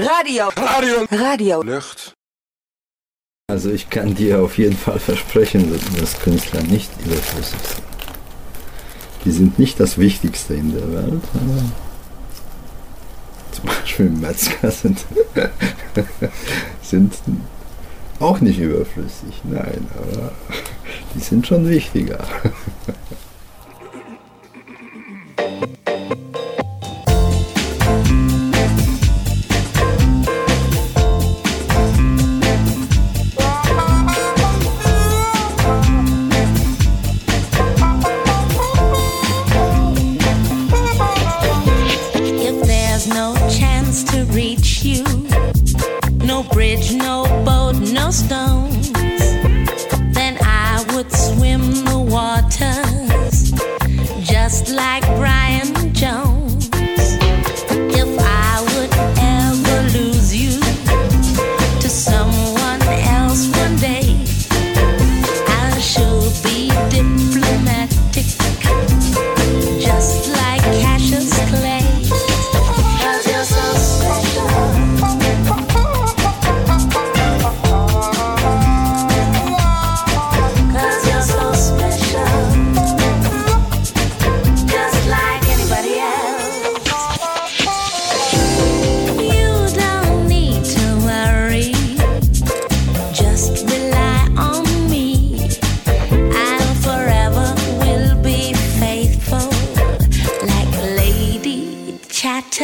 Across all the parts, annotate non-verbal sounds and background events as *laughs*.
Radio. Radio. Radio. Lucht. Also ich kann dir auf jeden Fall versprechen, dass Künstler nicht überflüssig sind. Die sind nicht das Wichtigste in der Welt. Zum Beispiel Metzger sind, *laughs* sind auch nicht überflüssig, nein, aber die sind schon wichtiger. *laughs*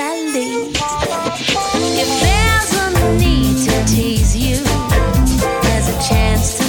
If there's a need to tease you, there's a chance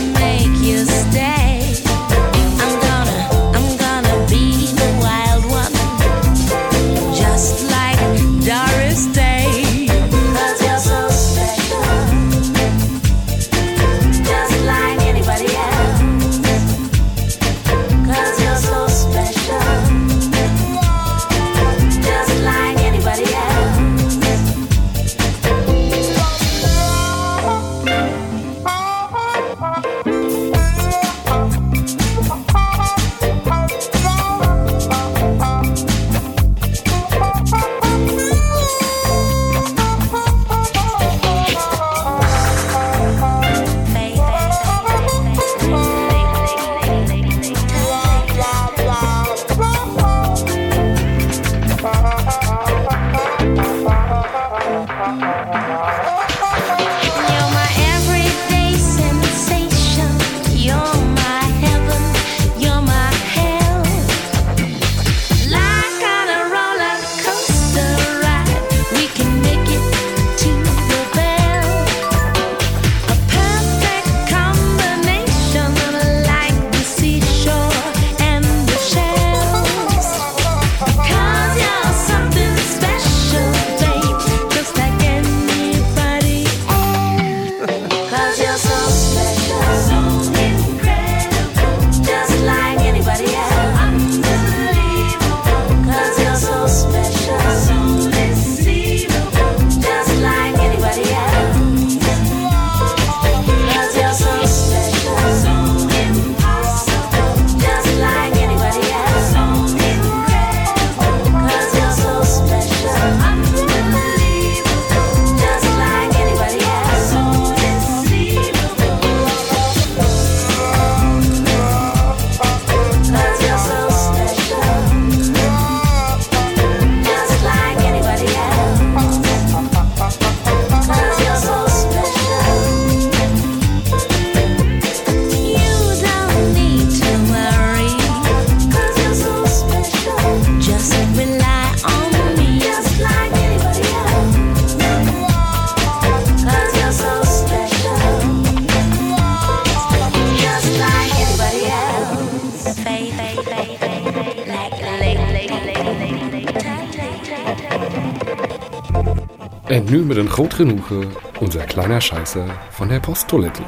groot genoegen onze kleine Scheiße van der Posttoilette.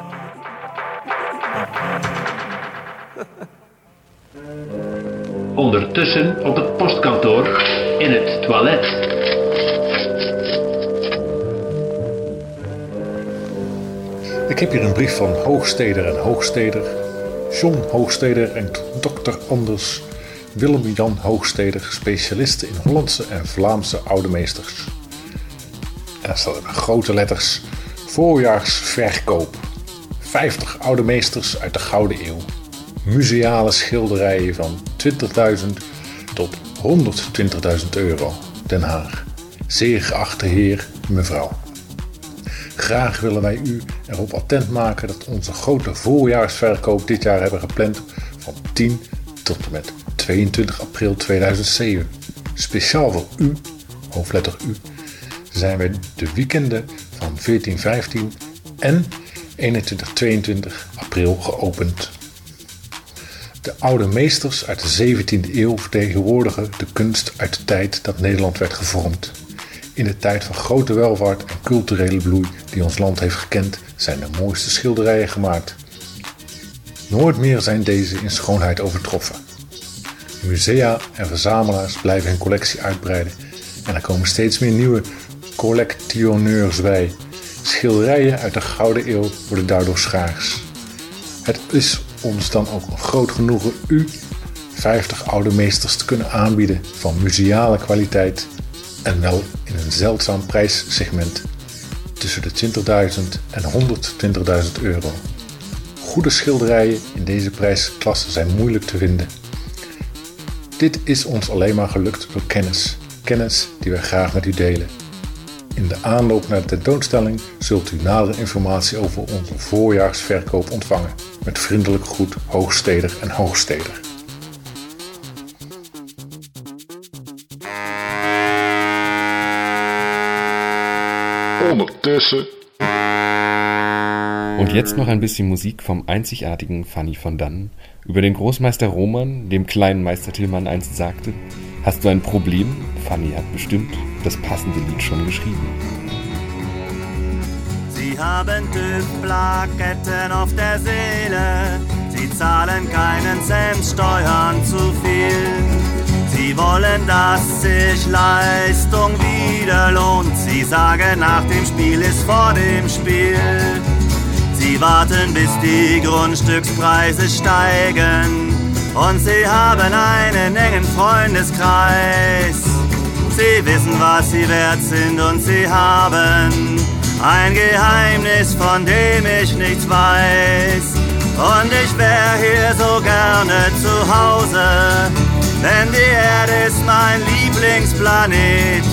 Ondertussen op het postkantoor in het toilet. Ik heb hier een brief van Hoogsteder en Hoogsteder, John Hoogsteder en dokter Anders, Willem-Jan Hoogsteder, specialisten in Hollandse en Vlaamse oude meesters. Dan staat met grote letters voorjaarsverkoop. 50 oude meesters uit de Gouden Eeuw. Museale schilderijen van 20.000 tot 120.000 euro. Den Haag. Zeer geachte heer, mevrouw. Graag willen wij u erop attent maken dat onze grote voorjaarsverkoop dit jaar hebben gepland van 10 tot en met 22 april 2007. Speciaal voor u, hoofdletter U, zijn wij de weekenden van 14, 15 en 21, 22 april geopend. De oude meesters uit de 17e eeuw vertegenwoordigen de kunst uit de tijd dat Nederland werd gevormd. In de tijd van grote welvaart en culturele bloei die ons land heeft gekend, zijn de mooiste schilderijen gemaakt. Nooit meer zijn deze in schoonheid overtroffen. Musea en verzamelaars blijven hun collectie uitbreiden en er komen steeds meer nieuwe collectioneurs bij. Schilderijen uit de Gouden Eeuw worden daardoor schaars. Het is ons dan ook een groot genoegen u 50 oude meesters te kunnen aanbieden van museale kwaliteit en wel in een zeldzaam prijssegment tussen de 20.000 en 120.000 euro. Goede schilderijen in deze prijsklasse zijn moeilijk te vinden. Dit is ons alleen maar gelukt door kennis. Kennis die wij graag met u delen. In de aanloop naar de tentoonstelling zult u nadere informatie over onze voorjaarsverkoop ontvangen. Met vriendelijk groet Hoogsteder en Hoogsteder. Unterdessen Und jetzt noch ein bisschen Musik vom einzigartigen Fanny von Dannen über den Großmeister Roman, dem kleinen Meister Tillmann einst sagte, hast du ein Problem? Fanny hat bestimmt das passende Lied schon geschrieben. Sie haben TÜV-Plaketten auf der Seele. Sie zahlen keinen Cent Steuern zu viel. Sie wollen, dass sich Leistung wieder lohnt. Sie sagen, nach dem Spiel ist vor dem Spiel. Sie warten, bis die Grundstückspreise steigen. Und sie haben einen engen Freundeskreis. Sie wissen, was sie wert sind und sie haben ein Geheimnis, von dem ich nichts weiß. Und ich wär hier so gerne zu Hause, denn die Erde ist mein Lieblingsplanet.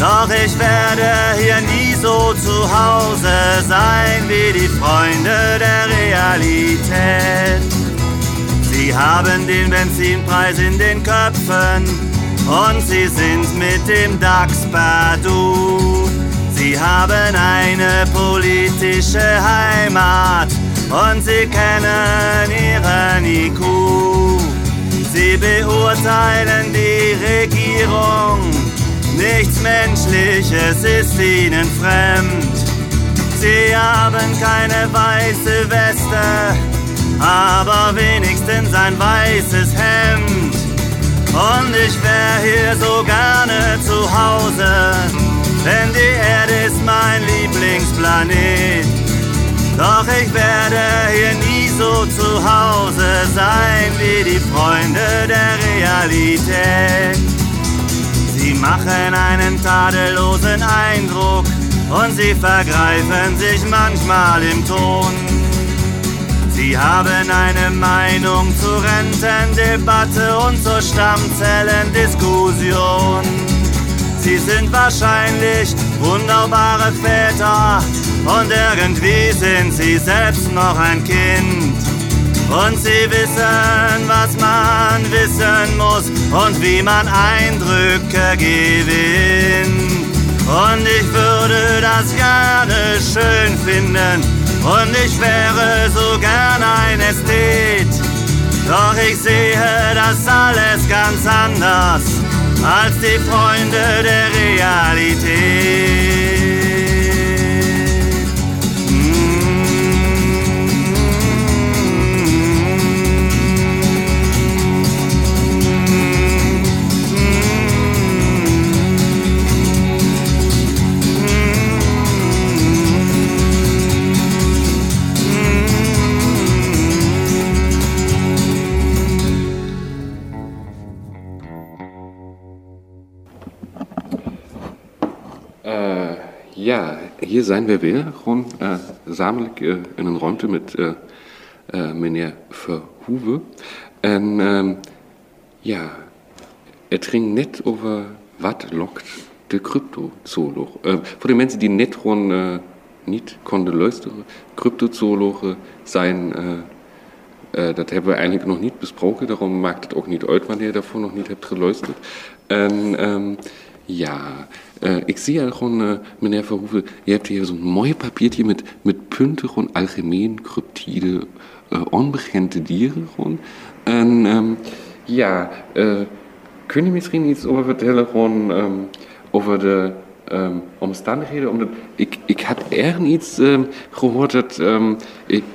Doch ich werde hier nie so zu Hause sein wie die Freunde der Realität. Sie haben den Benzinpreis in den Köpfen und sie sind mit dem DAX per Du. Sie haben eine politische Heimat und sie kennen ihren IQ. Sie beurteilen die Regierung, nichts Menschliches ist ihnen fremd. Sie haben keine weiße Weste, aber wenigstens ein weißes Hemd. Und ich wär hier so gerne zu Hause, denn die Erde ist mein Lieblingsplanet. Doch ich werde hier nie so zu Hause sein wie die Freunde der Realität. Sie machen einen tadellosen Eindruck und sie vergreifen sich manchmal im Ton. Sie haben eine Meinung zur Rentendebatte und zur Stammzellendiskussion. Sie sind wahrscheinlich wunderbare Väter und irgendwie sind sie selbst noch ein Kind. Und sie wissen, was man wissen muss und wie man Eindrücke gewinnt. Und ich würde das gerne schön finden und ich wäre so gern ein Ästhet. Doch ich sehe das alles ganz anders als die Freunde der Realität. Ja, hier zijn we weer. Gewoon uh, gezamenlijk uh, in een ruimte met uh, meneer Verhoeven. En ehm, ja, het ging net over wat lokt de cryptozooloog. voor de mensen die net gewoon niet konden luisteren, cryptozoologen zijn. dat hebben we eigenlijk nog niet besproken, daarom maakt het ook niet uit wanneer je daarvoor nog niet hebt geluisterd. En um, ja, uh, ik zie ja gewoon, uh, meneer Verhoeven, je hebt hier zo'n mooi papiertje met, met punten, gewoon algemeen, cryptide, uh, onbekende dieren gewoon. En um, ja, kun je misschien iets over vertellen, gewoon um, over de um, omstandigheden? Omdat ik, ik had ergens iets gehoord dat,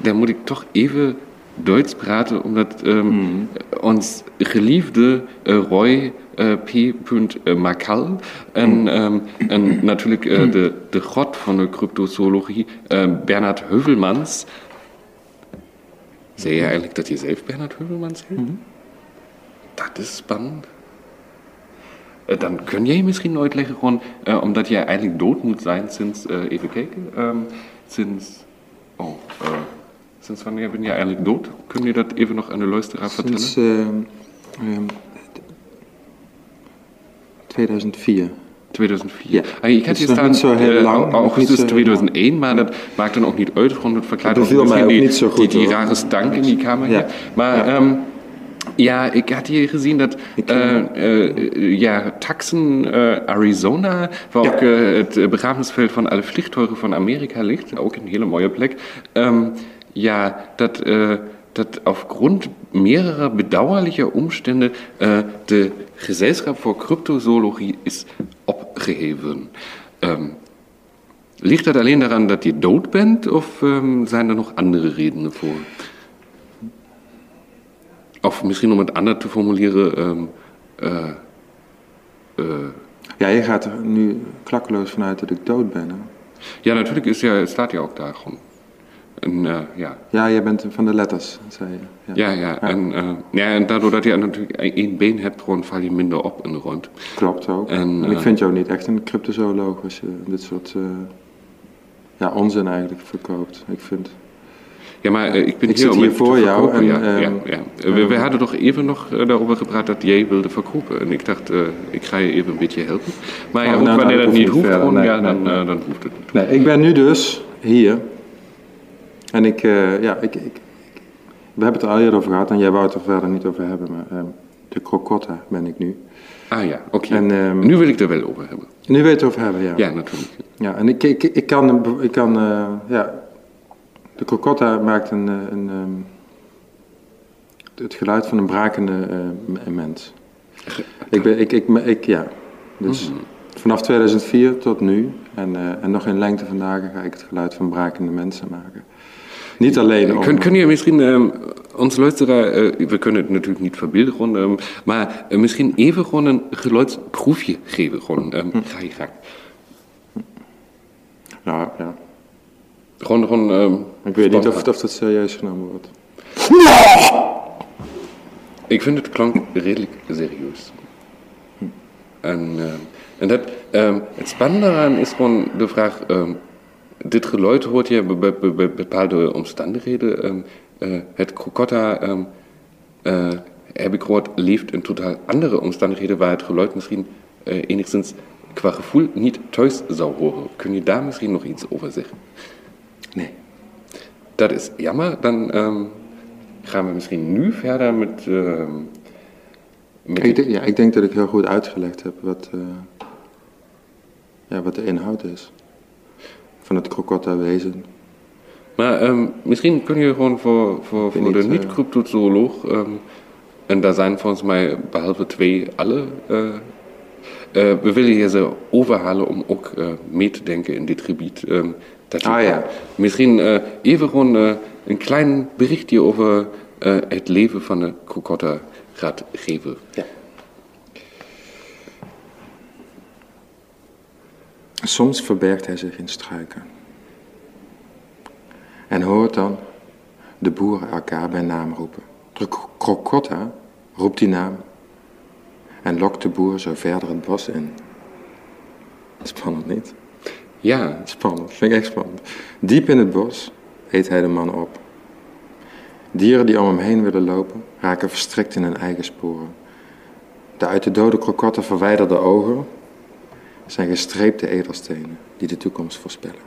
daar moet ik toch even Duits praten, omdat mm. ons geliefde Roy uh, P. Makal. En, um, en natuurlijk uh, de, de god van de cryptozoologie, uh, Bernhard Heuvelmans. Zei je eigenlijk dat je zelf Bernhard Heuvelmans heet? Mm Dat is spannend. dan kun jij misschien uitleggen, gewoon, omdat jij eigenlijk dood moet zijn sinds, even kijken, um, sinds, oh, sinds wanneer ben je eigenlijk dood? Kun je dat even nog aan de luisteraar vertellen? Sinds, um, 2004. 2004. Ja. Ah, ik had hier staan zo heel uh, lang, augustus 2001, maar dat maakt dan ook niet uit. Gewoon het verklaart ook misschien die, niet zo goed, die, die rare stank in die kamer ja. hier. Maar ja. Um, ja, ik had hier gezien dat uh, uh, ja, Taxen, Arizona, waar ja. ook het begrafenisveld van alle vliegtuigen van Amerika ligt, ook een hele mooie plek. Um, ja, dat dat aufgrund mehrerer bedauerlicher Umstände äh, de Gesellschaft voor Kryptozoologie ist opgeheven. Ähm, ligt dat alleen daran dat je dood bent of ähm, zijn er nog andere redenen voor? Of misschien om het anders te formuleren. Um, uh, uh, ja, je gaat er nu klakkeloos vanuit dat ik dood ben. Hè? Ja, natuurlijk is, ja, staat ja ook daar gewoon. En, uh, ja. ja, jij bent van de letters, zei je. Ja, ja. ja. En, uh, ja en daardoor dat je natuurlijk één been hebt, gewoon val je minder op in de rond. Klopt ook. En, en ik uh, vind jou niet echt een cryptozooloog als je dit soort ja, onzin eigenlijk verkoopt. Ik vind... Ja, maar ik ben ik hier, voor jou. En, ja, ja, ja. We, we, hadden toch even nog daarover gepraat dat jij wilde verkopen. En ik dacht, ik ga je even een beetje helpen. Maar ja, oh, nou, wanneer nou, dat niet hoeft, gewoon, nee, ja, dan, nee. dan hoeft het niet. Nee, ik ben nu dus hier en ik, uh, ja, ik, ik, we hebben het er al eerder over gehad en jij wou het er verder niet over hebben, maar uh, de crocotta ben ik nu. Ah ja, oké. Okay. Um, nu wil ik er wel over hebben. Nu wil je het over hebben, ja. Ja, natuurlijk. Ja, en ik, ik, ik kan, ik kan uh, ja, de crocotta maakt een, een, um, het geluid van een brakende mens. Ik ben, ik, ik, ik, ja, dus... Mm. Vanaf 2004 tot nu, en, uh, en nog in lengte vandaag, ga ik het geluid van brakende mensen maken. Niet alleen om... Kun, kun je misschien um, ons luisteraar, uh, we kunnen het natuurlijk niet verbeelden, um, maar uh, misschien even gewoon een geluidsproefje geven. Gewoon, um, hm. Ga je gang. Ja, ja. Gewoon, gewoon... ik weet niet of, of dat serieus genomen wordt. *laughs* Ik vind het klank redelijk serieus. Hm. En, en dat, het spannende eraan is gewoon de vraag dit geluid hoort je bij, bepaalde omstandigheden. Um, uh, het krokotta, um, uh, heb ik gehoord, leeft in totaal andere omstandigheden waar het geluid misschien uh, enigszins qua gevoel niet thuis zou horen. Kun je daar misschien nog iets over zeggen? Nee. Dat is jammer. Dan um, gaan we misschien nu verder met. met ik, denk, ja, ik denk dat ik heel goed uitgelegd heb wat, ja, wat de inhoud is van het krokotta-wezen. Maar um, misschien kun je gewoon voor, voor, voor de niet-cryptozooloog, um, en daar zijn volgens mij behalve twee alle, uh, uh, we willen je ze overhalen om ook uh, mee te denken in dit gebied. Um, dat ah ja. Misschien even gewoon een klein berichtje over het leven van de krokotta gaat geven. Ja. Soms verbergt hij zich in struiken. En hoort dan de boeren elkaar bij naam roepen. De krokotta roept die naam en lokt de boer zo verder het bos in. Spannend niet? Ja, Spannend, vind ik echt spannend. Diep in het bos eet hij de man op. Dieren die om hem heen willen lopen, raken verstrikt in hun eigen sporen. De uit de dode krokotten verwijderde ogen zijn gestreepte edelstenen die de toekomst voorspellen.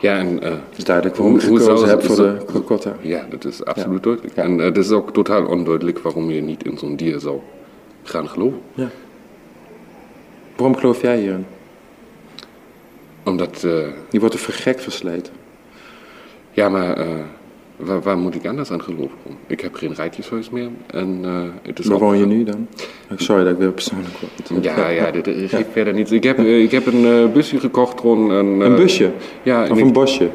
ja en... eh, Het is duidelijk waarom ik Hoe- hoe gekozen heb voor de krokotten. ja, dat is absoluut duidelijk. En het is ook totaal onduidelijk waarom je niet in zo'n dier zou gaan geloven. Waarom geloof jij hierin? Omdat, eh, Die wordt er voor gek versleten. ja, maar eh, waar, waar moet ik anders aan geloven? Ik heb geen rijtjeshuis meer en eh, het is Waar woon je nu dan? Sorry dat ik weer persoonlijk word. Ja, ja, dit geeft verder niets. Ik heb, eh, ik heb een eh, busje gekocht rond een... eh, Een busje? Ja, Of en een ik- bosje?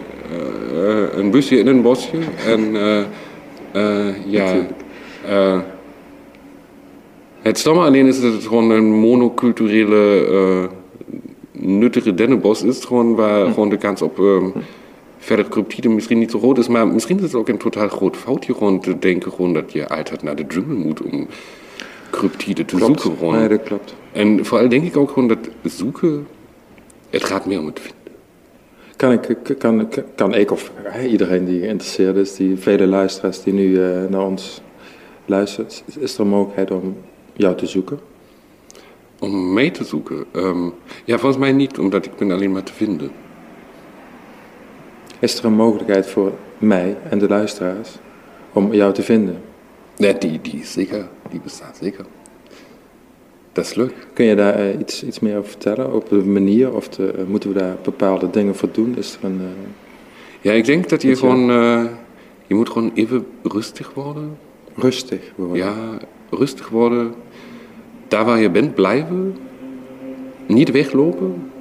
eh, een busje in een bosje. En eh, eh, ja... eh, het stomme alleen is dat het gewoon een monoculturele, eh, nuttige dennenbos is. Gewoon waar gewoon de kans op ehm verder cryptiden misschien niet zo groot is. Maar misschien is het ook een totaal groot foutje gewoon te denken gewoon dat je altijd naar de jungle moet om cryptiden te Klopt. zoeken. Gewoon. Nee, dat klopt. En vooral denk ik ook gewoon dat zoeken, het gaat meer om het vinden. Kan ik, kan, kan, ik of iedereen die geïnteresseerd is, die vele luisteraars die nu eh, naar ons luisteren, is- er een mogelijkheid om jou te zoeken? Om mee te zoeken? Ehm, ja, volgens mij niet, omdat ik ben alleen maar te vinden. Is er een mogelijkheid voor mij en de luisteraars om jou te vinden? Ja, die, die is zeker, die bestaat zeker. Dat is leuk. Kun je daar eh, iets, iets meer over vertellen? Op de manier? Of de, eh, moeten we daar bepaalde dingen voor doen? Is er een... eh, Ja, ik denk dat je gewoon, je moet gewoon even rustig worden. rustig worden? Ja, rustig worden. Daar waar je bent blijven. Niet weglopen.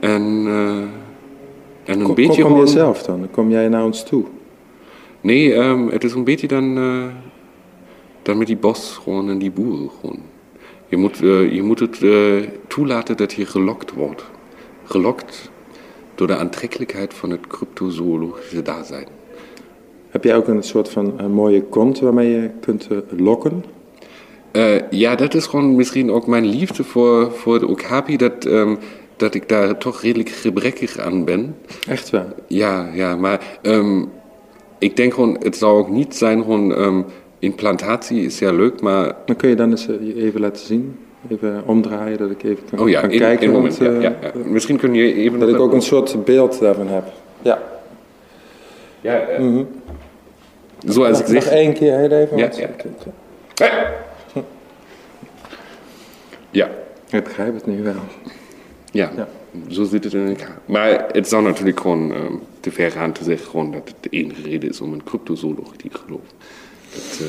En, en een Kom, beetje kom gewoon... jezelf dan? Dan Kom jij naar ons toe? Nee, ehm, het is een beetje dan, eh, dan met die bos gewoon en die boeren gewoon. Je moet, eh, je moet het eh, toelaten dat je gelokt wordt. Gelokt door de aantrekkelijkheid van het cryptozoologische daarzijn. Heb jij ook een soort van een mooie kont waarmee je kunt lokken? Ja, dat is gewoon misschien ook mijn liefde voor, voor de okapi, dat, ehm, dat ik daar toch redelijk gebrekkig aan ben. Echt waar? Ja, ja, maar ehm, ik denk gewoon, het zou ook niet zijn gewoon, ehm, implantatie is ja leuk, maar Dan kun je dan eens eh, even laten zien. Even omdraaien, dat ik even kan, Oh ja, kan in, kijken. in want, moment, ja, eh, ja, ja. Misschien kun je even... Dat ik ook een soort beeld daarvan heb. Ja. Ja, eh, Zoals ik Nog zeg... één keer heel even. Ja, want- ja. Ja, Ik begrijp het nu wel. Ja, Ja. zo zit het in elkaar. Maar het zou natuurlijk gewoon ehm, te ver gaan te zeggen gewoon dat het de enige reden is om een cryptozoologie te geloven. Dat, eh,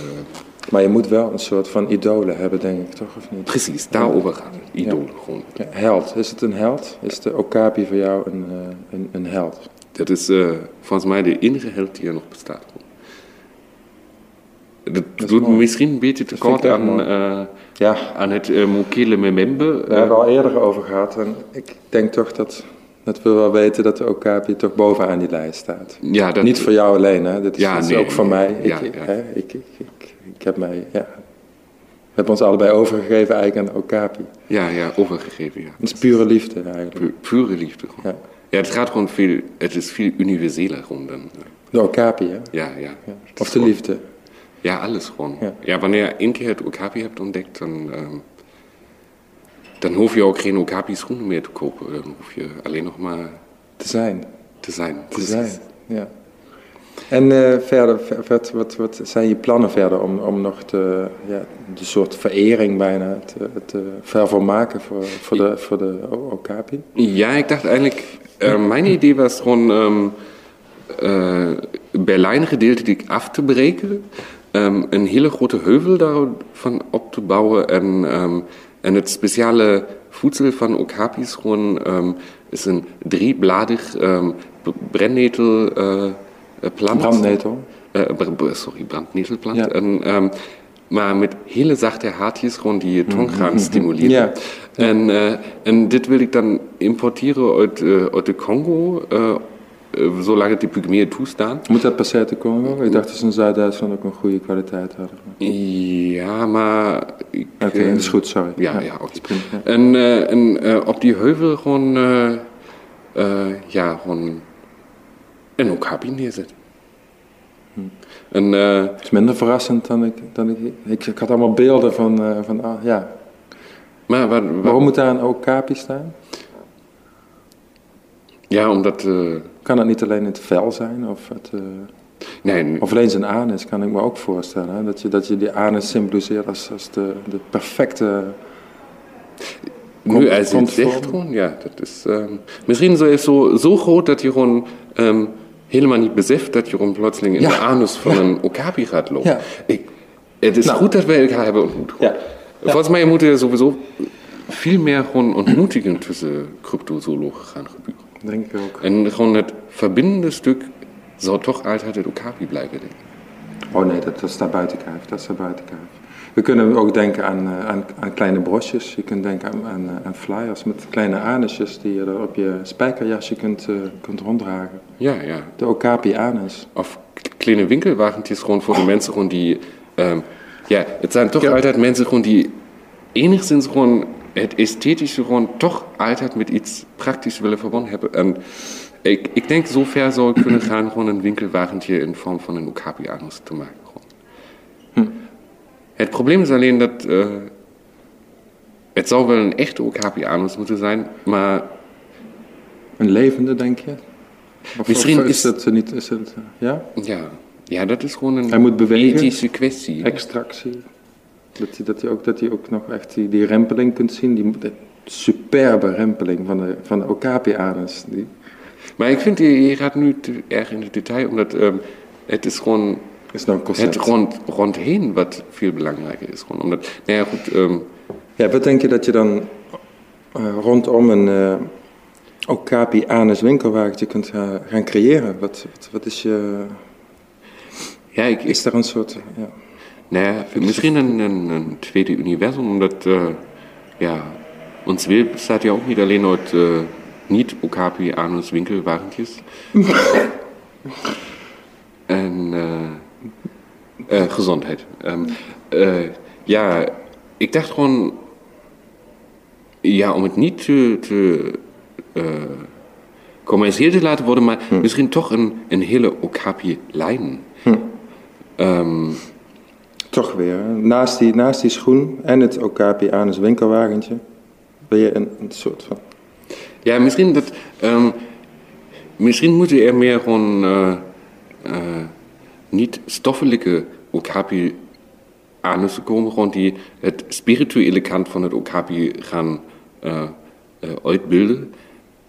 Maar je moet wel een soort van idolen hebben, denk ik, toch? Of niet? precies, daarover gaat het. Idolen gewoon. Ja, held. Is het een held? Is de Okapi voor jou een, eh, een, een held? Dat is eh, volgens mij de enige held die er nog bestaat. Dat, doet mooi. misschien een beetje tekort aan, eh, Ja, aan het uh, Mokele Memembe. we hebben al eerder over gehad. En ik denk toch dat, dat we wel weten dat de Okapi toch bovenaan die lijst staat. ja, dat, Niet voor jou alleen, hè? Dit is, Ja, dit is nee, ook voor nee. mij. Ja, ik, ja. Hè? Ik, ik, ik, ik heb mij, ja. We hebben ons allebei overgegeven eigenlijk aan de Okapi. Ja, ja, overgegeven, ja. Het is pure liefde eigenlijk. Pu- pure liefde. Gewoon. Ja. Ja. het gaat gewoon veel, het is veel universeler gewoon dan. eh, De Okapi, hè? Ja, ja. Het Of de liefde. Ja, alles gewoon. Ja. Ja, wanneer je één keer het okapi hebt ontdekt, dan, ehm, dan hoef je ook geen okapi schoenen meer te kopen. Dan hoef je alleen nog maar Te zijn. te zijn. Te zijn, ja. En eh, verder, ver- wat, wat, wat zijn je plannen verder om, om nog te, ja, de soort verering bijna te, te vervolmaken voor, voor de, voor de Okapi? Ja, ik dacht eigenlijk, eh, mijn idee was gewoon ehm eh Berlijn gedeeltelijk af te breken. Ehm, een hele grote heuvel daarvan op te bouwen. En, en het speciale voedsel van okapis gewoon ehm, is een driebladig b- brandnetel eh, eh, plant. Brandnetel. Sorry, brandnetelplant. Ja. En, maar met hele zachte haartjes gewoon die je tong gaan stimuleren. Ja. En, eh, en dit wil ik dan importeren uit, uit de Congo. Eh, zolang die pygmeeën toestaan. Moet dat per se te Congo? Ik dacht dat ze in Zuid-Duitsland ook een goede kwaliteit hadden. Ja, maar... Oké, eh, dat is goed, sorry. Ja, ja, oké. ja. En, eh, en op die heuvel gewoon, ja, gewoon een okapi neerzetten. En eh, Het is minder verrassend dan ik... Dan ik, ik, ik had allemaal beelden van... van ah, ja. maar waar, waar- Waarom moet daar een okapi staan? Ja, omdat... Kan het niet alleen het vel zijn? Of, het, eh, nee, of alleen zijn anus, kan ik me ook voorstellen. Hè? Dat, je, dat je die anus symboliseert als, als de, de perfecte... nu als je het zegt gewoon, ja, dat is... ehm, misschien zo, is zo, zo groot dat je gewoon ehm, helemaal niet beseft dat je gewoon plotseling in Ja. de anus van een okapi gaat lopen. Ja. Ik, het is Nou. goed dat we elkaar hebben ontmoet. Ja. Volgens mij moeten er sowieso veel meer gewoon ontmoetingen tussen cryptozoologen gaan gebeuren. Denk ik ook. En gewoon het verbindende stuk zou toch altijd het okapi blijven. Denk ik. Oh nee, dat, dat staat buiten kijf. Dat staat buiten kijf. We kunnen ook denken aan, eh, aan, aan kleine brosjes. Je kunt denken aan, aan, eh, aan flyers met kleine anusjes die je er op je spijkerjasje kunt, eh, kunt ronddragen. Ja, ja. De okapi anus. Of kleine winkelwagentjes gewoon voor de mensen gewoon die... ehm, ja, het zijn toch altijd mensen gewoon die enigszins gewoon het esthetische gewoon toch altijd met iets praktisch willen verbonden hebben. En ik, ik denk zo ver zou ik kunnen gaan gewoon een winkelwagentje in vorm van een okapi anus te maken. Gewoon. Het probleem is alleen dat eh, het zou wel een echte okapi anus moeten zijn, maar Een levende, denk je? Of, Misschien of is- het niet... Is het, ja? ja, ja, dat is gewoon een Hij moet bewegen. ethische kwestie. Extractie. Dat je, dat je, ook, dat je ook nog echt die, die rempeling kunt zien. Die superbe rempeling van de, van de okapi anus. Die, Maar ik vind, je, je gaat nu te erg in het detail, omdat ehm, het is gewoon is nou een het rond, rondheen wat veel belangrijker is. Gewoon omdat, nou ja, goed, ehm, Ja, wat denk je dat je dan eh, rondom een eh Okapi Anus winkelwagentje kunt gaan, gaan creëren? Wat, wat, wat is je... ja, ik, ik, Is daar een soort... Ja. Nou ja, misschien een, een, een tweede universum, omdat, eh, ja, ons wil bestaat ja ook niet alleen uit eh, niet Okapi Anus winkelwagentjes. *laughs* en eh, eh, gezondheid. Eh, ja, ik dacht gewoon, ja, om het niet te, te eh, commercieel te laten worden, maar misschien toch een, een hele Okapi-lijn. Ehm, Toch weer. Naast die, naast die schoen en het Okapi Anus winkelwagentje... wil je een, een soort van... Ja, misschien dat. ehm, misschien moeten er meer gewoon. eh, eh, niet stoffelijke okapi anussen komen, gewoon die het spirituele kant van het okapi gaan eh, uitbeelden.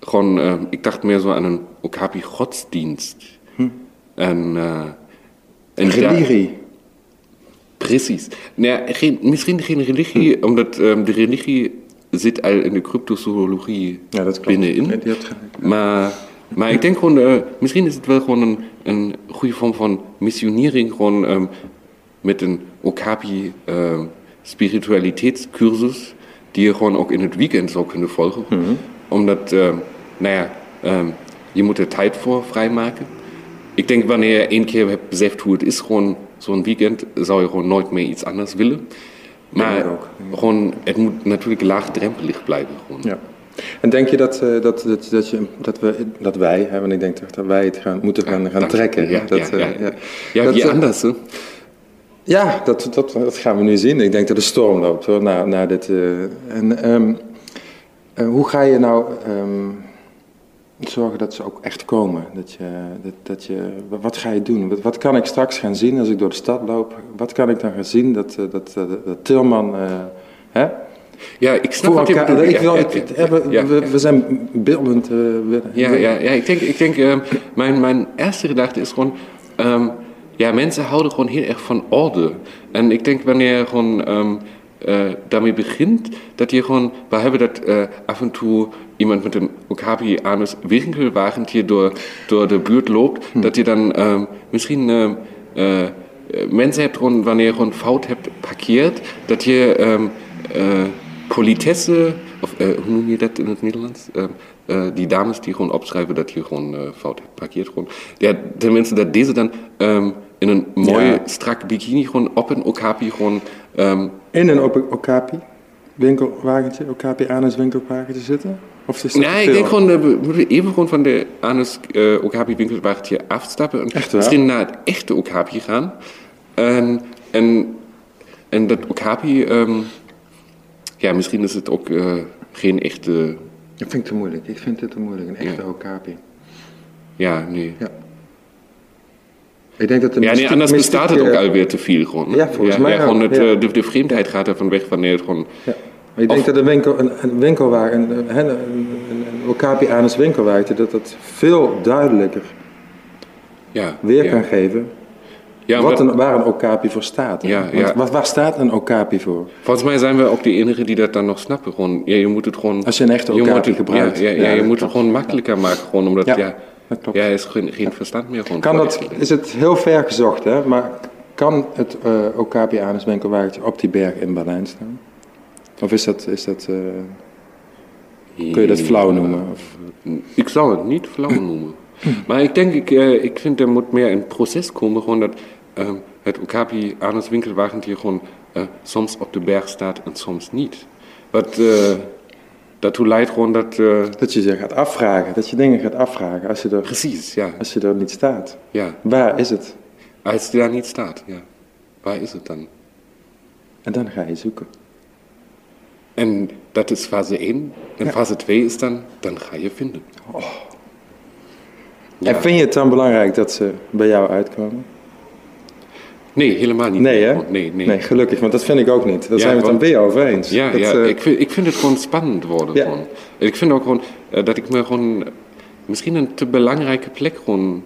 Gewoon, eh, ik dacht meer zo aan een okapi godsdienst. En, eh, en daar- Religie. Precies. Nou ja, geen, misschien geen religie, omdat ehm, de religie zit al in de cryptozoologie Ja, dat binnenin. Ja, hebt. Maar, maar ik denk gewoon, eh, misschien is het wel gewoon een, een goede vorm van missionering, gewoon ehm, met een Okapi ehm, spiritualiteitscursus, die je gewoon ook in het weekend zou kunnen volgen. Omdat, ehm, nou ja, je moet er tijd voor vrijmaken. Ik denk, wanneer je één keer hebt beseft hoe het is, gewoon zo'n weekend, zou je gewoon nooit meer iets anders willen. Maar ook. gewoon, het moet natuurlijk laagdrempelig blijven. Gewoon. Ja. En denk je dat, eh, dat, dat, dat, je, dat, we, dat wij, hè, want ik denk toch dat wij het gaan, moeten gaan, gaan trekken. Ja, dat, ja, eh, ja. ja. Dat, eh, anders, hè? Ja, dat, dat, dat gaan we nu zien. Ik denk dat de storm loopt hoor, na, na dit. en ehm, eh, hoe ga je nou ehm, zorgen dat ze ook echt komen? Dat je, dat, dat je, wa- wat ga je doen? Wat, wat kan ik straks gaan zien als ik door de stad loop? Wat kan ik dan gaan zien dat, eh, dat, dat, dat Tilman. eh, hè? Ja, ik snap Voor wat je elkaar, ik wil, Ja, ik, ja, hè, we, ja, we, ja. we zijn beeldend. eh, Ja, ja, ja ik denk, ik denk ehm, mijn, mijn eerste gedachte is gewoon, ehm, ja, mensen houden gewoon heel erg van orde. En ik denk wanneer gewoon ehm, eh, daarmee begint, dat je gewoon, we hebben dat eh, af en toe iemand met een Okapi anus winkelwagentje door, door de buurt loopt, dat je dan ehm, misschien ehm, eh, eh, mensen hebt gewoon, wanneer je gewoon fout hebt parkeerd, dat je ehm, eh, politesse of eh, hoe noem je dat in het Nederlands? Ehm, die dames die gewoon opschrijven dat je gewoon fout hebt parkeerd. Gewoon. Ja, tenminste dat deze dan ehm, in een mooie, Ja. strak bikini gewoon op een okapi gewoon... ehm, In een op Okapi winkelwagentje, Okapi Anus winkelwagentje zitten? Of is Nee, ik denk gewoon, we moeten even gewoon van de Anus uh, Okapi winkelwagentje afstappen. En Echt misschien naar het echte Okapi gaan. En, en, en dat Okapi, ehm, ja, misschien is het ook eh, geen echte, Dat vind ik te moeilijk. Ik vind het te moeilijk, een echte Okapi. ja, nee. Ja. Ik denk dat de Ja, nee, anders bestaat het ook eh, alweer te veel gewoon. Ja, volgens mij gewoon ook, het, ja. eh, de, de vreemdheid gaat ervan weg wanneer het gewoon... Ja. Maar ik denk Of- dat een, winkel, een, een winkelwagen, een, een, een, een, Okapi Anus winkelwagentje, dat dat veel duidelijker Ja, weer ja. kan geven Ja, wat een, waar een Okapi voor staat. Ja, Want ja. Wat, waar staat een Okapi voor? Volgens mij zijn we ook de enigen die dat dan nog snappen. Gewoon, ja, je moet het gewoon... Als je een echte Okapi gebruikt. Ja, ja, ja, Ja, je moet het gewoon makkelijker maken. Gewoon omdat, Ja, ja, dat klopt. ja, er is geen, geen verstand meer gewoon. Kan dat, is het heel ver gezocht, hè? maar kan het eh Okapi Anus winkelwagentje op die berg in Berlijn staan? Of is dat, is dat eh, kun je dat flauw noemen? Of, Ik zou het niet flauw *clears throat* noemen. Maar ik denk, ik, eh, ik vind er moet meer een proces komen. Gewoon dat het Okapi winkelwagentje gewoon eh, soms op de berg staat en soms niet. Wat eh, daartoe leidt gewoon dat... eh, dat je je gaat afvragen, dat je dingen gaat afvragen als je er, precies, ja. als je er niet staat. ja. Waar is het? Als het daar niet staat, ja. Waar is het dan? En dan ga je zoeken. En dat is fase 1. En fase 2 is dan, dan ga je vinden. Ja. En vind je het dan belangrijk dat ze bij jou uitkomen? Nee, helemaal niet. Nee, hè? Nee, nee. gelukkig, want dat vind ik ook niet. Daar Ja, zijn we het dan weer over eens. Ja, Dat, ja eh, ik, vind, ik vind het gewoon spannend worden. Ja. Gewoon. Ik vind ook gewoon eh, dat ik me gewoon misschien een te belangrijke plek gewoon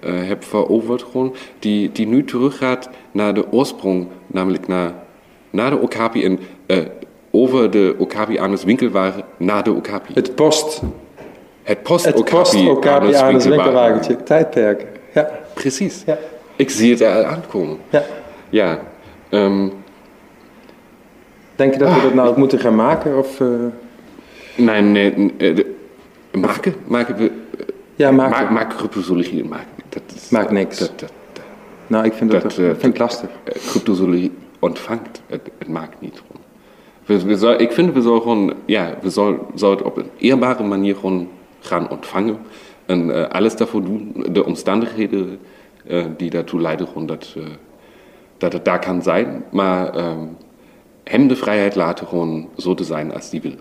eh, heb veroverd. Gewoon, die, die nu teruggaat naar de oorsprong, namelijk naar, naar de Okapi en eh, over de Okapi Anus winkelwagen naar de Okapi. het post, Het post het Okapi, post Anus winkelwagen. winkelwagentje, tijdperk. Ja, Precies. Ja. Ik zie het er aankomen. ja. Ja. ehm, Denk je dat we dat nou ook moeten gaan maken? Of, eh, nee, nee, eh, de- maken? Maken we... ja, Maak, maken. maak cryptozoologie maken. Dat is, Maakt niks. Dat, dat, dat, Nou, ik vind dat, Dat, eh, vind ik lastig. eh, cryptozoologie ontvangt. Het, het maakt niet. We, we ik vind we zouden gewoon, ja, we zouden zou het op een eerbare manier gewoon gaan ontvangen. En eh, alles daarvoor doen, de omstandigheden eh, die daartoe leiden, gewoon dat, eh, dat het daar kan zijn. Maar ehm, hem de vrijheid laten gewoon zo te zijn als die wil.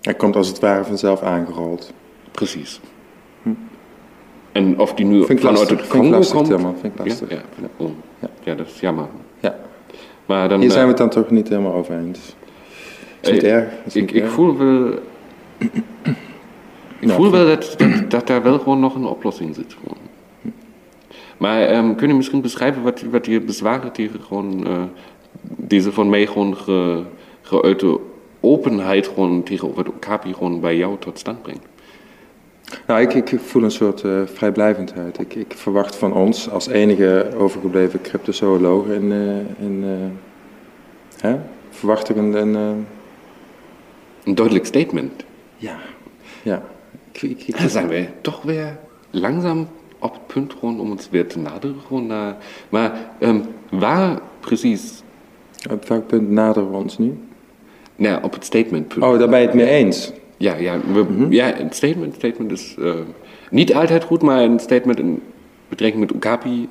Hij komt als het ware vanzelf aangerold. Precies. En of die nu vanuit lastig, het Congo lastig, komt... Tilman, vind ik lastig. Ja, oh. Ja. ja, dat is jammer. Ja. Maar dan, Hier zijn we eh, het dan toch niet helemaal over eens. Is niet eh, erg. Is ik, niet ik erg. voel wel... *clears throat* Ik voel wel dat, dat, dat daar wel gewoon nog een oplossing zit. Gewoon. Maar ehm, kun je misschien beschrijven wat, wat je bezwaren tegen gewoon eh, deze van mij gewoon ge, geuite openheid gewoon tegenover het Okapi gewoon bij jou tot stand brengt? Nou, ik, ik voel een soort eh, vrijblijvendheid. Ik, ik verwacht van ons als enige overgebleven cryptozoologen in, eh, in hè? verwacht ik een, een Een duidelijk statement. ja, ja. Ik, ik, ik- Dan zijn we toch weer langzaam op het punt gewoon om ons weer te naderen. Naar, maar ehm, waar precies? op welk punt naderen we ons nu? Nou, op het statementpunt. Oh, daar ben je het mee eens. Ja, ja, we, ja, een statement, statement is eh, niet altijd goed, maar een statement in betrekking met Okapi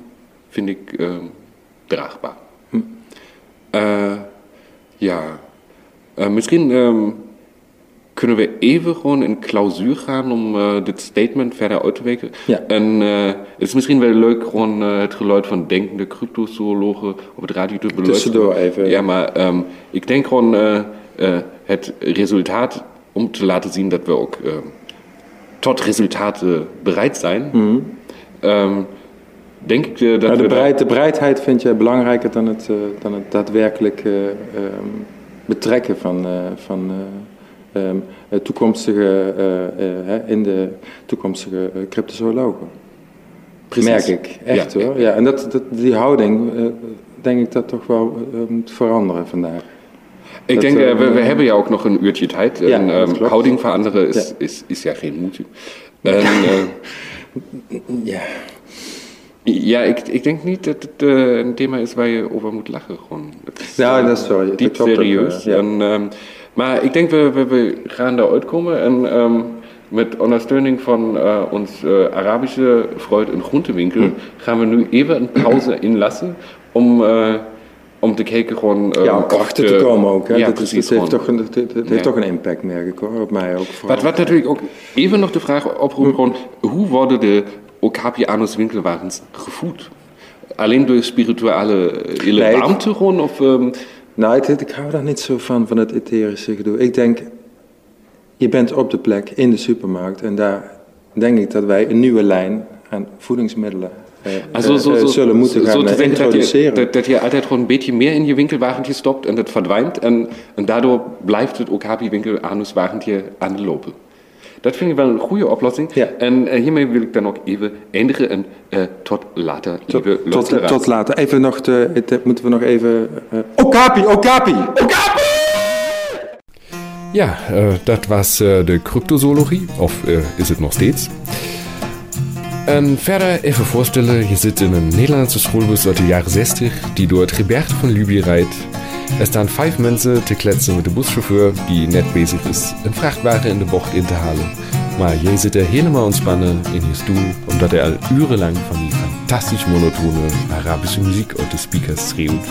vind ik eh, draagbaar. Eh, ja, Eh, misschien ehm, kunnen we even gewoon in clausuur gaan om eh, dit statement verder uit te werken. Ja. En eh, het is misschien wel leuk gewoon eh, het geluid van denkende cryptozoologen op het radio te beluisteren. Tussendoor even. Ja, maar ehm, ik denk gewoon eh, eh, het resultaat om te laten zien dat we ook ehm, tot resultaten bereid zijn. ehm, denk ik eh, dat de, de bereidheid vind jij belangrijker dan het, eh, dan het daadwerkelijk eh, betrekken van, eh, van eh, eh, toekomstige, eh, eh, hè, in de toekomstige eh, cryptozoologen. Precies. Merk ik, echt Ja, hoor. Ja, en dat, dat, die houding, eh, denk ik dat toch wel eh, moet veranderen vandaag. Ik Dat, denk, eh, eh, we, we hebben ja ook nog een uurtje tijd. Ja, en ehm, houding veranderen is, Ja. is, is ja geen moeite. En, eh, *laughs* Ja. ja, ik, ik denk niet dat het eh, een thema is waar je over moet lachen. Gewoon. Het is, Ja, eh, dat is wel- dat Diep klopt serieus. eh, ja. en, ehm, maar ik denk, we, we, we gaan daar uitkomen. En ehm, met ondersteuning van eh, ons eh, Arabische Freud en Groentewinkel Hm. gaan we nu even een pauze inlassen om, eh, om te kijken gewoon... Ja, om de- te komen ook. Hè. Ja, dat, precies. is, heeft, toch een, Ja. toch een impact, merk ik hoor. Op mij ook. vooral. Wat, wat natuurlijk ook even nog de vraag oproept, gewoon, hoe worden de Okapianus winkelwagens gevoed? Alleen door spirituele Nee, warmte gewoon? Of, ehm, Nou, het, het- ik hou daar niet zo van, van het etherische gedoe. Ik denk, je bent op de plek in de supermarkt en daar denk ik dat wij een nieuwe lijn aan voedingsmiddelen eh, also, eh, zo, eh, zo, zullen moeten gaan zo te eh, denken dat je, introduceren. dat, je altijd gewoon een beetje meer in je winkelwagentje stopt en dat verdwijnt en, en daardoor blijft het Okapi winkelwanus wagentje aan de lopen. Dat vind ik wel een goede oplossing. Ja. En eh, hiermee wil ik dan ook even eindigen en eh, tot later, lieve tot, tot, tot later. Even nog, de, het, eh, moeten we nog even... eh Okapi, Okapi! Ja, dat was de Kryptozoologie, of is het nog steeds. En verder even voorstellen, je zit in een Nederlandse schoolbus uit de jaren 60 die door het gebergte van Libië rijdt. Er staan vijf mensen te kletsen met de buschauffeur die net bezig is een vrachtwagen in de bocht in te halen. Maar jij zit er helemaal ontspannen in je stoel, omdat er al urenlang van die fantastisch monotone Arabische muziek uit de speakers schreeuwt.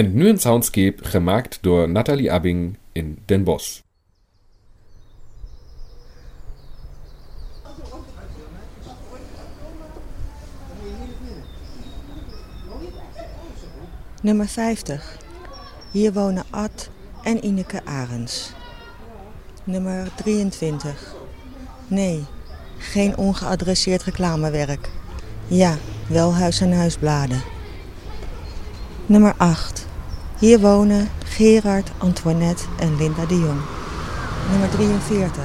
En nu een soundscape gemaakt door Nathalie Abbing in Den Bosch. Nummer 50. Hier wonen Ad en Ineke Arends. Nummer 23. Nee, geen ongeadresseerd reclamewerk. Ja, wel huis en huisbladen. Nummer 8. Hier wonen Gerard, Antoinette en Linda de Jong. Nummer 43.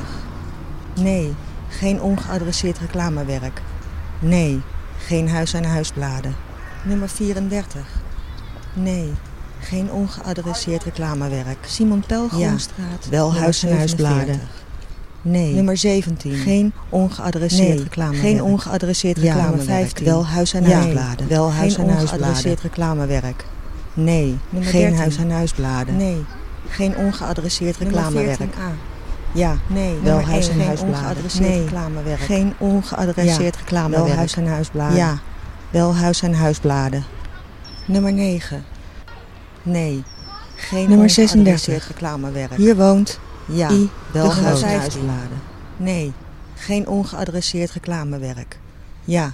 Nee, geen ongeadresseerd reclamewerk. Nee, geen huis en huisbladen. Nummer 34. Nee, geen ongeadresseerd reclamewerk. Simon Pelgrimstraat. wel huis en huisbladen. Nee. Nummer 17. Geen ongeadresseerd Nee, reclamewerk. geen ongeadresseerd Ja, reclamewerk. nummer 15. Wel huis en Ja, huisbladen. wel huis geen en huisbladen. ongeadresseerd reclamewerk. Nee. Nummer geen 13. huis en huisbladen. Nee. Geen ongeadresseerd reclamewerk. 14a. Ja, nee, wel huis geen huisbladen. ongeadresseerd nee, reclamewerk. Geen ongeadresseerd Ja, reclamewerk. wel huis en huisbladen. Ja, wel huis en huisbladen. Nummer 9. Nee, geen Nummer ongeadresseerd 36. reclamewerk. Hier woont ja, I. wel huis en Groot. huisbladen. Nee, geen ongeadresseerd reclamewerk. Ja,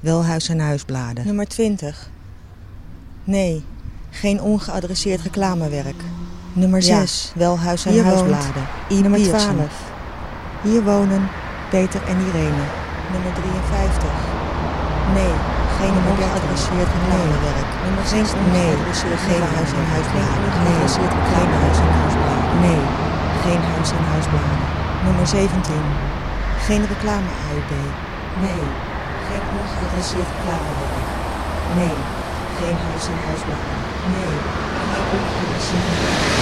wel huis en huisbladen. Nummer 20. Nee, geen ongeadresseerd reclamewerk. Nummer Ja, 6. Wel huis en Hier huisbladen. Nummer Pierson. 12. Hier wonen Peter en Irene. Nummer 53. Nee, geen ongeadresseerd reclamewerk. Nummer Geen 6. Nee, geen huis en huisbladen. Nee, geen huis en huisbladen. Nee, geen huis en huisbladen. Nummer 17. Geen reclame AUB. Nee, geen ongeadresseerd reclamewerk. Nee, geen huis en huisbladen. Nee, geen ongeadresseerd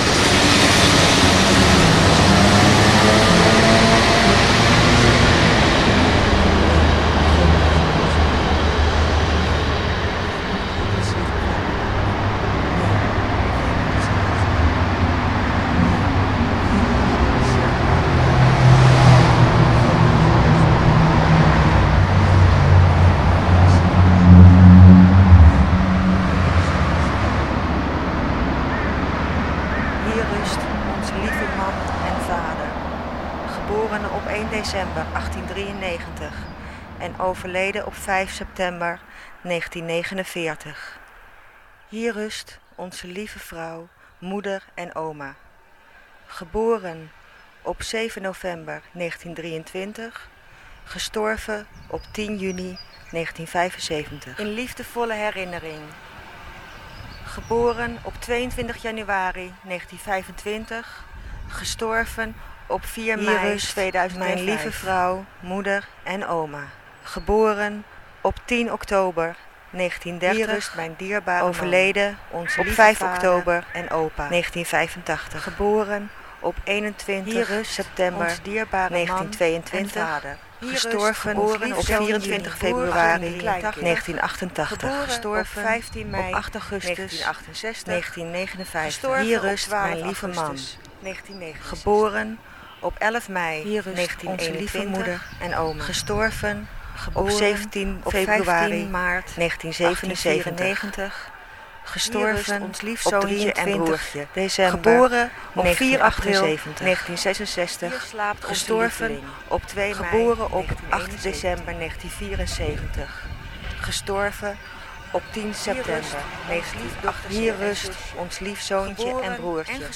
Hier rust onze lieve man en vader, geboren op 1 december 1893 en overleden op 5 september 1949. Hier rust onze lieve vrouw, moeder en oma, geboren op 7 november 1923, gestorven op 10 juni 1975. In liefdevolle herinnering Geboren op 22 januari 1925, gestorven op 4 Hier mei rust 2005. Mijn lieve vrouw, moeder en oma. Geboren op 10 oktober 1930. Hier rust mijn dierbare overleden onze op 5 oktober en opa 1985. Geboren op 21 Hier rust september ons dierbare man 1922. en vader. Hier rust gestorven op lieve 24 zoon, februari geboren 1988. Geboren gestorven op 15 mei op 8 augustus 1968. 1959. Gestorven Hier rust 12 mijn lieve man. augustus 1969. Geboren op 11 mei Hier rust onze 1921 lieve moeder en oma. Gestorven Geboren op 17 op februari 15 maart 1997. Gestorven, ons lief op zoontje en 23 broertje. december, Geboren op 4 april 1978. 1966. slaapt onze Gestorven op 2 mei Geboren op 8 1971. december 1974. Gestorven op 10 september Hier rust ons lief zoontje en broertje.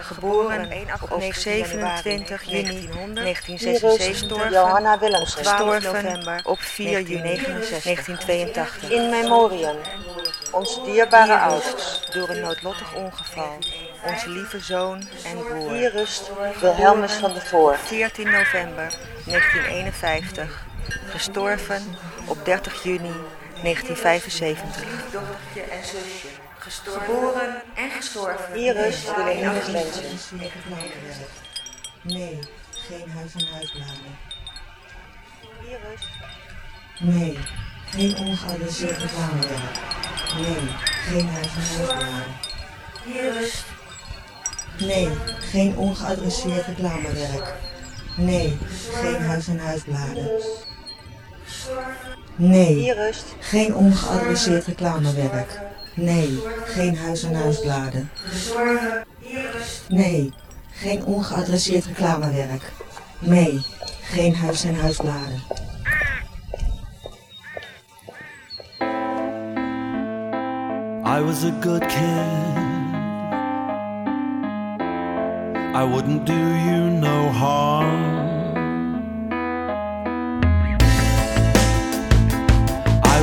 Geboren op 27 juni 1976. Johanna Willems. Gestorven op 4 juni 1982. In memoriam. Ons dierbare ouders. Door een noodlottig ongeval. Onze lieve zoon en broer. Hier rust Wilhelmus van der Voort. 14 november 1951. Gestorven op 30 juni 1975. Dochtertje en zusje. Geboren en gestorven. Hier rust Wilhelmus Lensen. Nee, geen huis aan huisbladen. Hier rust Nee, geen ongeadresseerd reclamewerk. Nee, geen huis aan huisbladen. Hier rust Nee, geen ongeadresseerd reclamewerk. Nee, geen huis aan huisbladen. Nee, Hier rust geen ongeadresseerd reclamewerk. Nee, geen huis aan huisbladen. Nee, geen ongeadresseerd reclamewerk. Nee, geen huis en huisbladen. I was a good kid. I wouldn't do you no harm.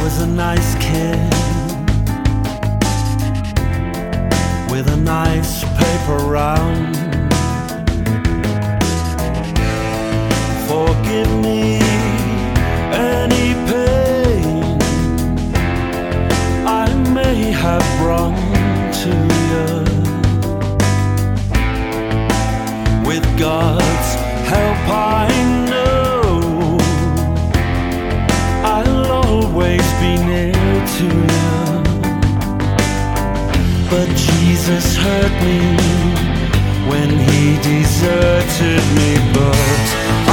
Was a nice kid with a nice paper round. Forgive me any pain I may have brought to you. With God's help, I be near to you. But Jesus hurt me when he deserted me. But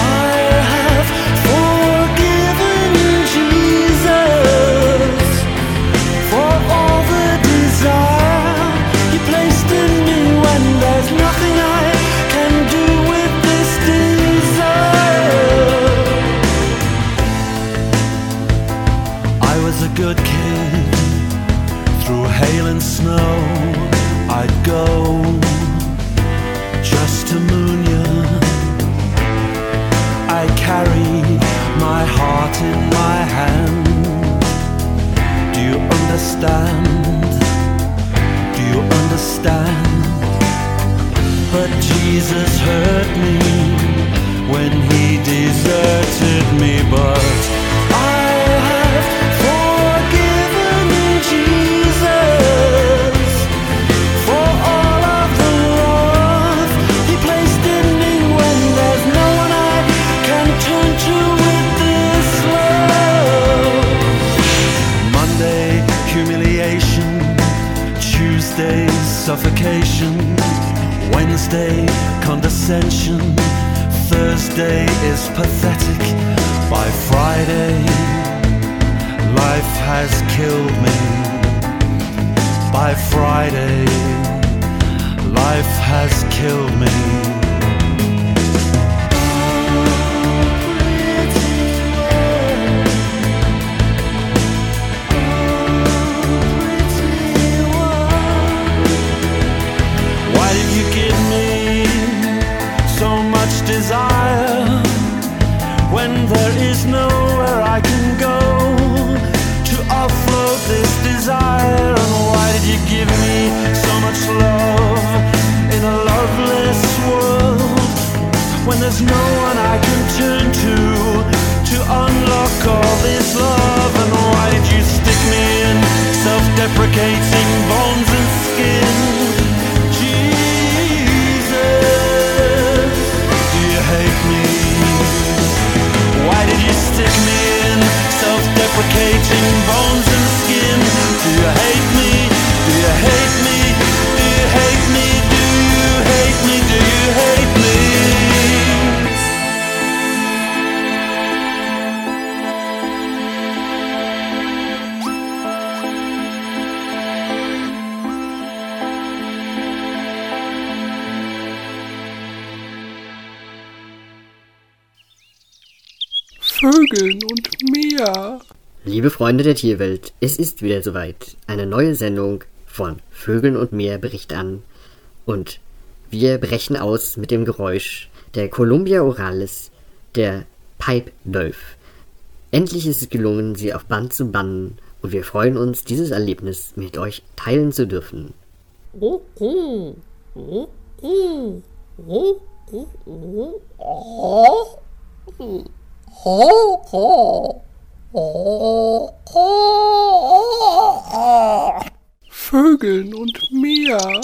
good kid through hail and snow. I'd go just to moon you. I carried my heart in my hand. Do you understand? Do you understand? But Jesus hurt me when he Wednesday, condescension. Thursday is pathetic. By Friday, life has killed me. By Friday, life has killed me. There's no one I can turn to to unlock all this love? And why did you stick me in self-deprecating bones Vögeln und Meer. Liebe Freunde der Tierwelt, es ist wieder soweit. Eine neue Sendung von Vögeln und Meer bricht an. Und wir brechen aus mit dem Geräusch der Columbia oralis, der Pipe Dolph. Endlich ist es gelungen, sie auf Band zu bannen und wir freuen uns, dieses Erlebnis mit euch teilen zu dürfen. Vögeln und Meer.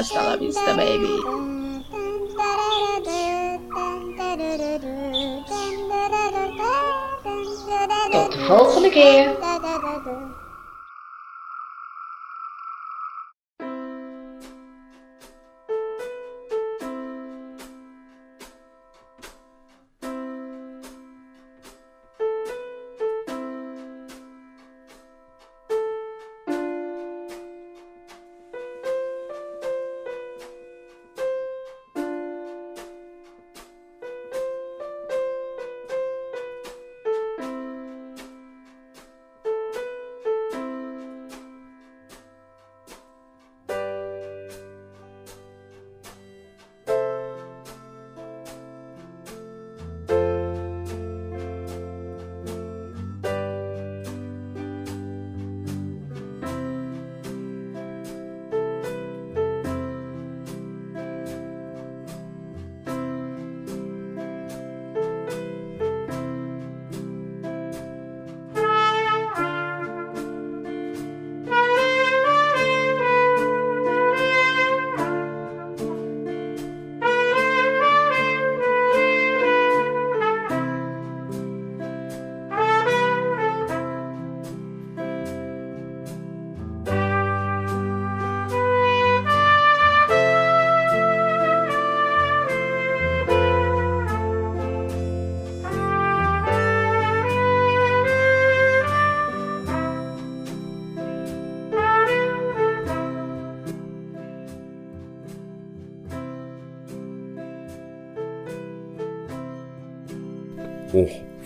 Hasta la vista, baby. Tot de volgende keer.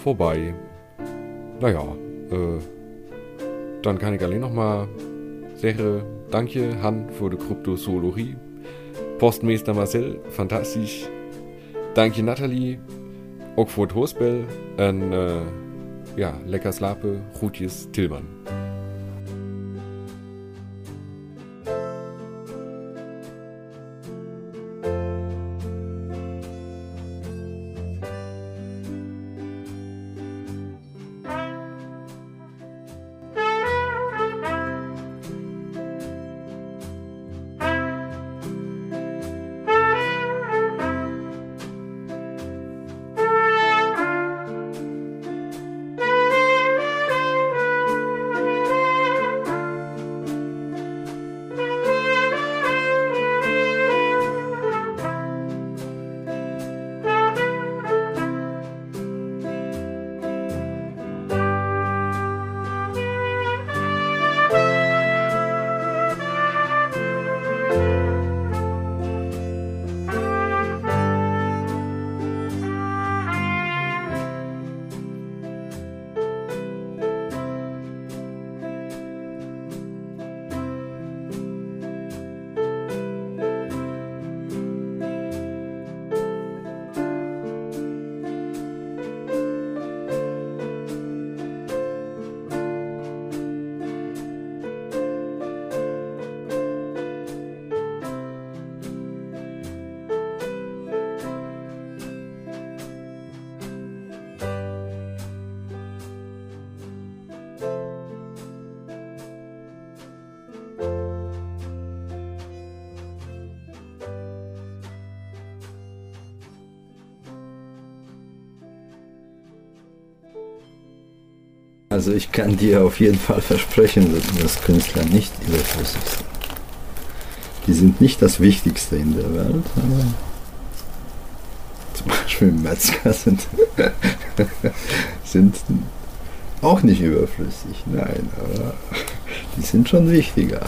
Vorbei. Naja, äh, dann kann ich alleen nog maar zeggen, dankje Han voor de cryptozoologie. Postmeester Marcel, fantastisch. Dankje Nathalie, ook voor het hoorspel. En eh, ja, lekker slapen. Groetjes Tilman. Also ich kann dir auf jeden Fall versprechen, dass Künstler nicht überflüssig sind. Die sind nicht das Wichtigste in der Welt, aber zum Beispiel Metzger sind, *laughs* sind auch nicht überflüssig, nein, aber die sind schon wichtiger.